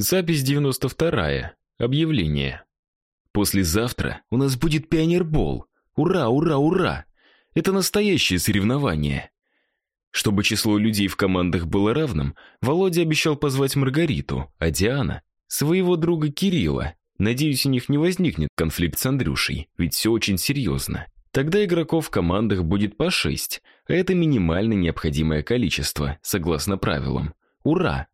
Запись 92. Объявление. Послезавтра у нас будет пионербол. Ура, ура, ура! Это настоящее соревнование. Чтобы число людей в командах было равным, Володя обещал позвать Маргариту, а Диана своего друга Кирилла. Надеюсь, у них не возникнет конфликт с Андрюшей, ведь все очень серьезно. Тогда игроков в командах будет по шесть, а это минимально необходимое количество, согласно правилам. Ура!